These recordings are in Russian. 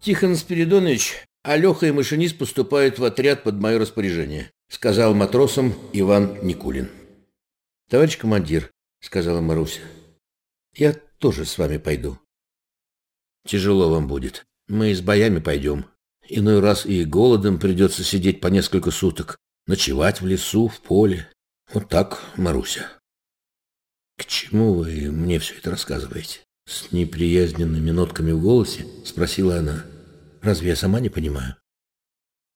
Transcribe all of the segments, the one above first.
Тихон Спиридонович, Алеха и машинист поступают в отряд под мое распоряжение, сказал матросам Иван Никулин. Товарищ командир, сказала Маруся, я тоже с вами пойду. Тяжело вам будет. Мы с боями пойдем. Иной раз и голодом придется сидеть по несколько суток, ночевать в лесу, в поле. Вот так, Маруся. К чему вы мне все это рассказываете? С неприязненными нотками в голосе спросила она. Разве я сама не понимаю?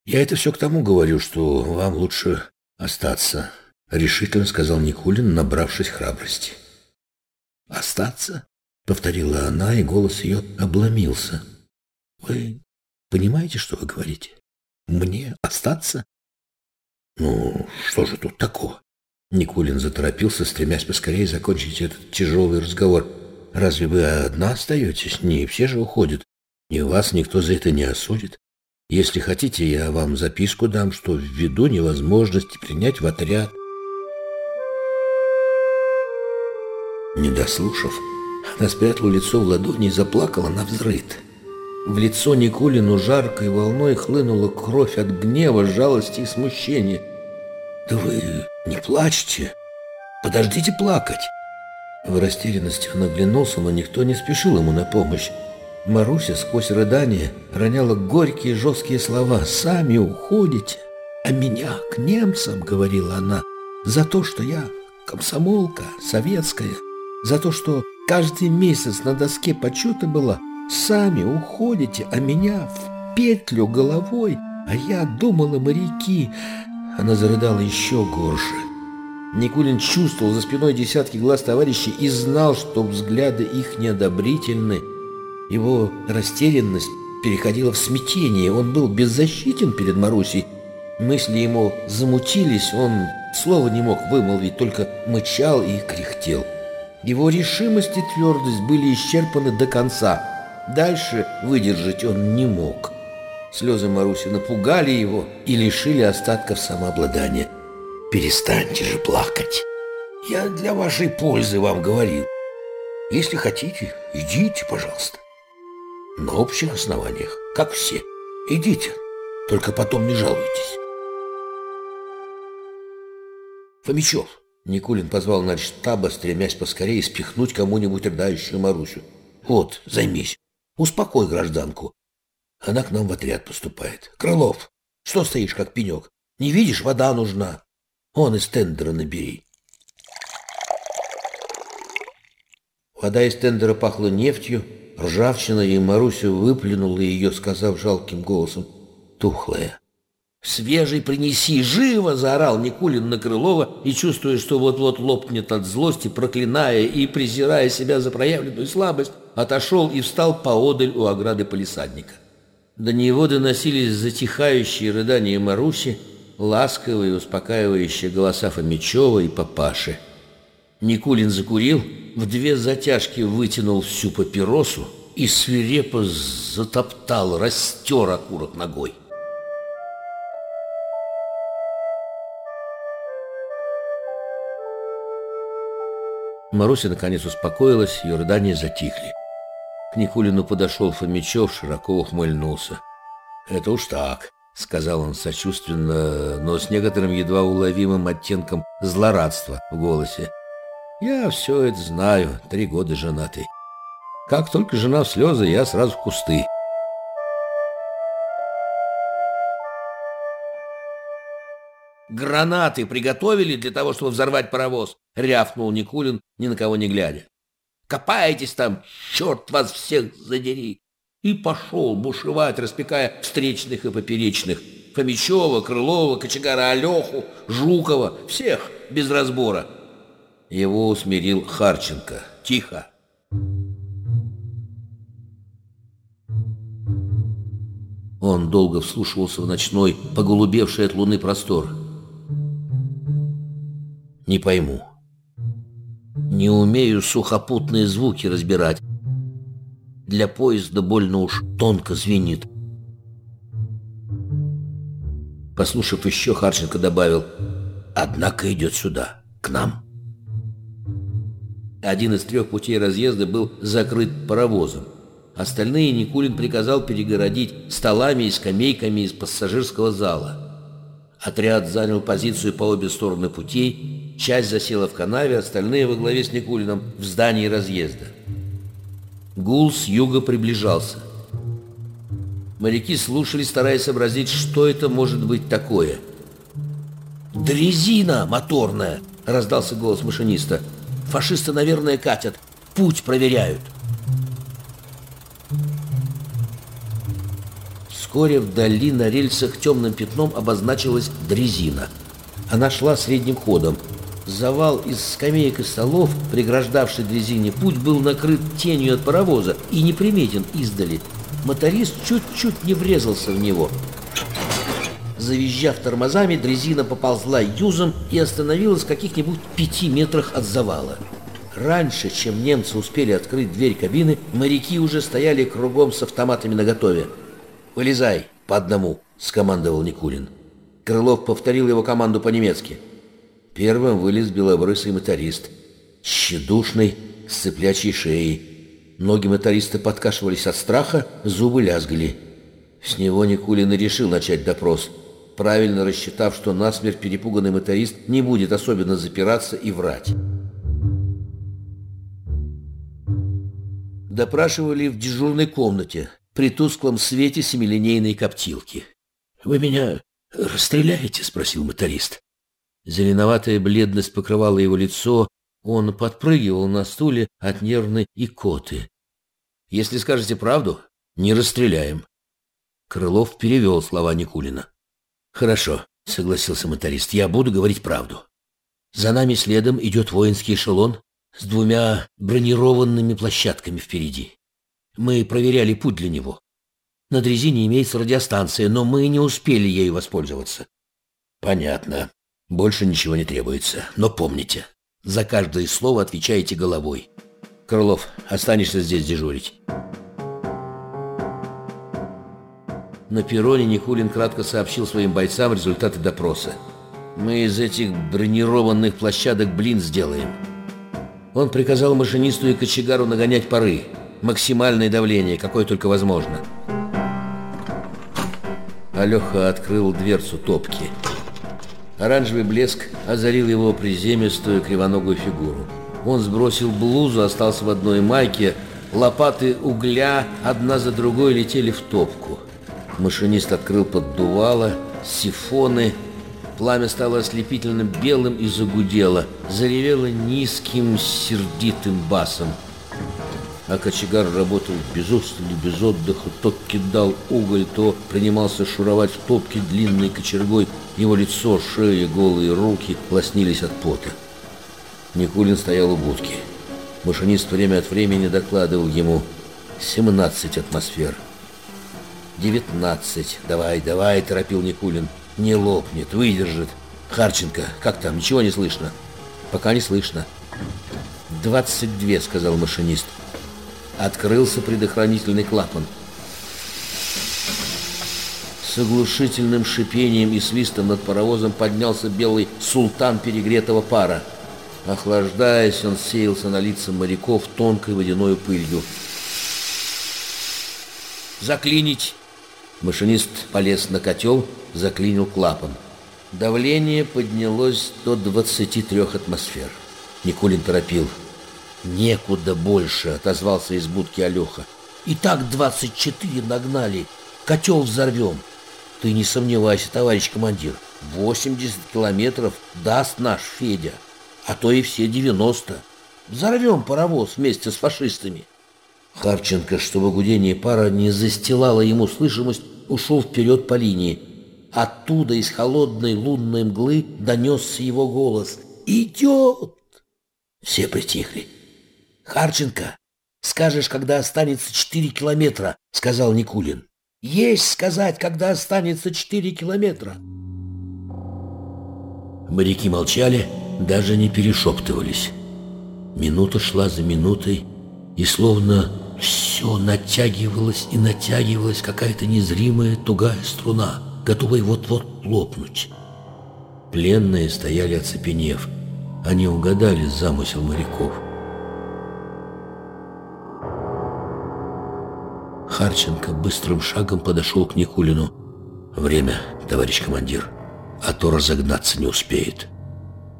Я это все к тому говорю, что вам лучше остаться, решительно сказал Никулин, набравшись храбрости. Остаться? Повторила она, и голос ее обломился. Вы понимаете, что вы говорите? Мне остаться? Ну, что же тут такого? Никулин заторопился, стремясь поскорее закончить этот тяжелый разговор. Разве вы одна остаетесь? Не все же уходят. Ни вас никто за это не осудит. Если хотите, я вам записку дам, что ввиду невозможности принять в отряд. Не дослушав, она спрятала лицо в ладони и заплакала на взрыд. В лицо Никулину жаркой волной хлынула кровь от гнева, жалости и смущения. «Да вы не плачьте! Подождите плакать!» В растерянности он оглянулся, но никто не спешил ему на помощь. Маруся сквозь рыдание роняла горькие жесткие слова. «Сами уходите, а меня к немцам», — говорила она, — «за то, что я комсомолка советская, за то, что каждый месяц на доске почета была, сами уходите, а меня в петлю головой, а я думала моряки». Она зарыдала еще горше. Никулин чувствовал за спиной десятки глаз товарищей и знал, что взгляды их неодобрительны. Его растерянность переходила в смятение. Он был беззащитен перед Марусей. Мысли ему замутились, он слова не мог вымолвить, только мычал и кряхтел. Его решимость и твердость были исчерпаны до конца. Дальше выдержать он не мог. Слезы Маруси напугали его и лишили остатков самообладания. Перестаньте же плакать. Я для вашей пользы вам говорил. Если хотите, идите, пожалуйста. На общих основаниях, как все. Идите, только потом не жалуйтесь. Фомичев. Никулин позвал на штаба, стремясь поскорее спихнуть кому-нибудь рыдающую Марусю. Вот, займись. Успокой гражданку. Она к нам в отряд поступает. Крылов, что стоишь, как пенек? Не видишь, вода нужна. Он из тендера набери. Вода из тендера пахла нефтью, ржавчиной, и Маруся выплюнула ее, сказав жалким голосом, тухлая. «Свежий принеси, живо!» — заорал Никулин на Крылова и, чувствуя, что вот-вот лопнет от злости, проклиная и презирая себя за проявленную слабость, отошел и встал поодаль у ограды полисадника. До него доносились затихающие рыдания Маруси, ласковые, успокаивающие голоса Фомичева и папаши. Никулин закурил, в две затяжки вытянул всю папиросу и свирепо затоптал, растер окурок ногой. Маруся наконец успокоилась, ее рыдания затихли. К Никулину подошел Фомичев, широко ухмыльнулся. «Это уж так. — сказал он сочувственно, но с некоторым едва уловимым оттенком злорадства в голосе. «Я все это знаю, три года женатый. Как только жена в слезы, я сразу в кусты». «Гранаты приготовили для того, чтобы взорвать паровоз?» — рявкнул Никулин, ни на кого не глядя. «Копаетесь там, черт вас всех задери!» И пошел бушевать, распекая встречных и поперечных. Фомичева, Крылова, Кочегара Алеху, Жукова, всех без разбора. Его усмирил Харченко. Тихо. Он долго вслушивался в ночной, поголубевший от луны простор. Не пойму. Не умею сухопутные звуки разбирать для поезда больно уж тонко звенит. Послушав еще, Харченко добавил, «Однако идет сюда, к нам». Один из трех путей разъезда был закрыт паровозом. Остальные Никулин приказал перегородить столами и скамейками из пассажирского зала. Отряд занял позицию по обе стороны путей, часть засела в канаве, остальные во главе с Никулином в здании разъезда. Гул с юга приближался. Моряки слушали, стараясь сообразить, что это может быть такое. «Дрезина моторная!» — раздался голос машиниста. «Фашисты, наверное, катят. Путь проверяют». Вскоре вдали на рельсах темным пятном обозначилась дрезина. Она шла средним ходом. Завал из скамеек и столов, преграждавший дрезине путь, был накрыт тенью от паровоза и неприметен издали. Моторист чуть-чуть не врезался в него. Завизжав тормозами, дрезина поползла юзом и остановилась в каких-нибудь пяти метрах от завала. Раньше, чем немцы успели открыть дверь кабины, моряки уже стояли кругом с автоматами наготове. «Вылезай по одному», — скомандовал Никулин. Крылов повторил его команду по-немецки. Первым вылез белобрысый моторист, тщедушный, с цыплячьей шеей. Ноги моториста подкашивались от страха, зубы лязгали. С него Никулин и решил начать допрос, правильно рассчитав, что насмерть перепуганный моторист не будет особенно запираться и врать. Допрашивали в дежурной комнате, при тусклом свете семилинейной коптилки. «Вы меня расстреляете?» — спросил моторист. Зеленоватая бледность покрывала его лицо, он подпрыгивал на стуле от нервной икоты. «Если скажете правду, не расстреляем». Крылов перевел слова Никулина. «Хорошо», — согласился моторист, — «я буду говорить правду. За нами следом идет воинский эшелон с двумя бронированными площадками впереди. Мы проверяли путь для него. На дрезине имеется радиостанция, но мы не успели ею воспользоваться. Понятно. Больше ничего не требуется. Но помните, за каждое слово отвечаете головой. Крылов, останешься здесь дежурить. На перроне Никулин кратко сообщил своим бойцам результаты допроса. «Мы из этих бронированных площадок блин сделаем». Он приказал машинисту и кочегару нагонять пары максимальное давление, какое только возможно. Алёха открыл дверцу топки. Оранжевый блеск озарил его приземистую кривоногую фигуру. Он сбросил блузу, остался в одной майке. Лопаты угля одна за другой летели в топку. Машинист открыл поддувало, сифоны. Пламя стало ослепительно белым и загудело. Заревело низким сердитым басом. А кочегар работал без устали, без отдыха, то кидал уголь, то принимался шуровать в топке длинной кочергой. Его лицо, шея, голые руки лоснились от пота. Никулин стоял у будки. Машинист время от времени докладывал ему 17 атмосфер. 19. Давай, давай, торопил Никулин. Не лопнет, выдержит. Харченко, как там, ничего не слышно? Пока не слышно. 22, сказал машинист. Открылся предохранительный клапан. С оглушительным шипением и свистом над паровозом поднялся белый султан перегретого пара. Охлаждаясь, он сеялся на лица моряков тонкой водяной пылью. «Заклинить!» Машинист полез на котел, заклинил клапан. Давление поднялось до 23 атмосфер. Никулин торопил. «Некуда больше», — отозвался из будки Алеха. «И так двадцать четыре нагнали. Котел взорвем». «Ты не сомневайся, товарищ командир. Восемьдесят километров даст наш Федя, а то и все девяносто. Взорвем паровоз вместе с фашистами». Харченко, чтобы гудение пара не застилало ему слышимость, ушел вперед по линии. Оттуда из холодной лунной мглы донесся его голос. «Идет!» Все притихли. Харченко, скажешь, когда останется четыре километра, сказал Никулин. Есть сказать, когда останется четыре километра. Моряки молчали, даже не перешептывались. Минута шла за минутой, и словно все натягивалось и натягивалась какая-то незримая тугая струна, готовая вот-вот лопнуть. Пленные стояли оцепенев. Они угадали замысел моряков. Харченко быстрым шагом подошел к Никулину. «Время, товарищ командир, а то разогнаться не успеет.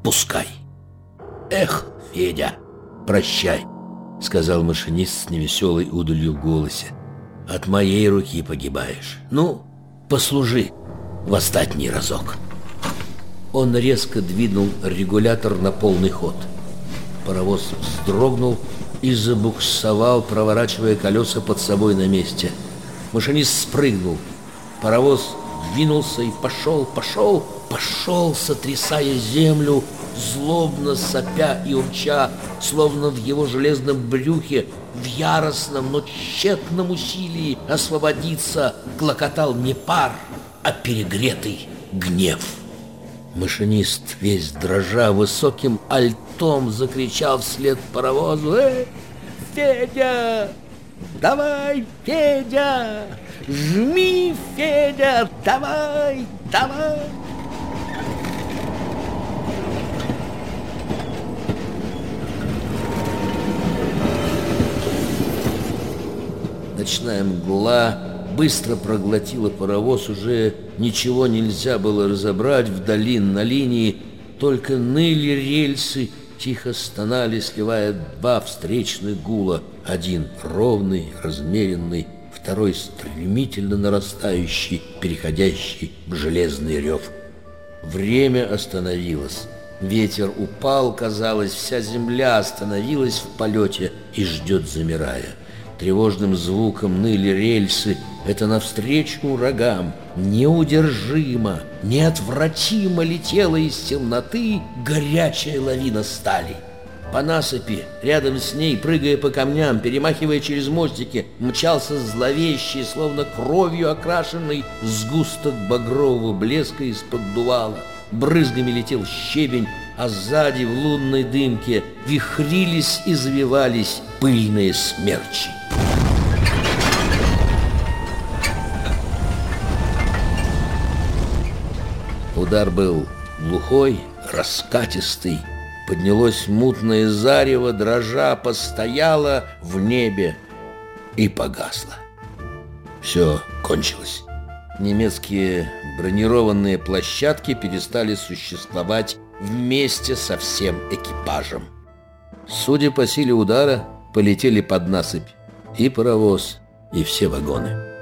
Пускай». «Эх, Федя, прощай», — сказал машинист с невеселой удалью в голосе. «От моей руки погибаешь. Ну, послужи в остатний разок». Он резко двинул регулятор на полный ход. Паровоз вздрогнул и забуксовал, проворачивая колеса под собой на месте. Машинист спрыгнул. Паровоз двинулся и пошел, пошел, пошел, сотрясая землю, злобно сопя и урча, словно в его железном брюхе, в яростном, но тщетном усилии освободиться, клокотал не пар, а перегретый гнев. Машинист, весь дрожа высоким альтом, закричал вслед паровозу «Эй, Федя! Давай, Федя! Жми, Федя! Давай, давай!» Ночная мгла быстро проглотила паровоз, уже ничего нельзя было разобрать вдали на линии, только ныли рельсы, тихо стонали, сливая два встречных гула, один ровный, размеренный, второй стремительно нарастающий, переходящий в железный рев. Время остановилось. Ветер упал, казалось, вся земля остановилась в полете и ждет, замирая. Тревожным звуком ныли рельсы, это навстречу урагам неудержимо, неотвратимо летела из темноты горячая лавина стали. По насыпи, рядом с ней, прыгая по камням, перемахивая через мостики, мчался зловещий, словно кровью окрашенный сгусток багрового блеска из-под дувала. Брызгами летел щебень, а сзади в лунной дымке вихрились и завивались пыльные смерчи. Удар был глухой, раскатистый. Поднялось мутное зарево, дрожа, постояло в небе и погасло. Все кончилось. Немецкие бронированные площадки перестали существовать вместе со всем экипажем. Судя по силе удара, полетели под насыпь и паровоз, и все вагоны.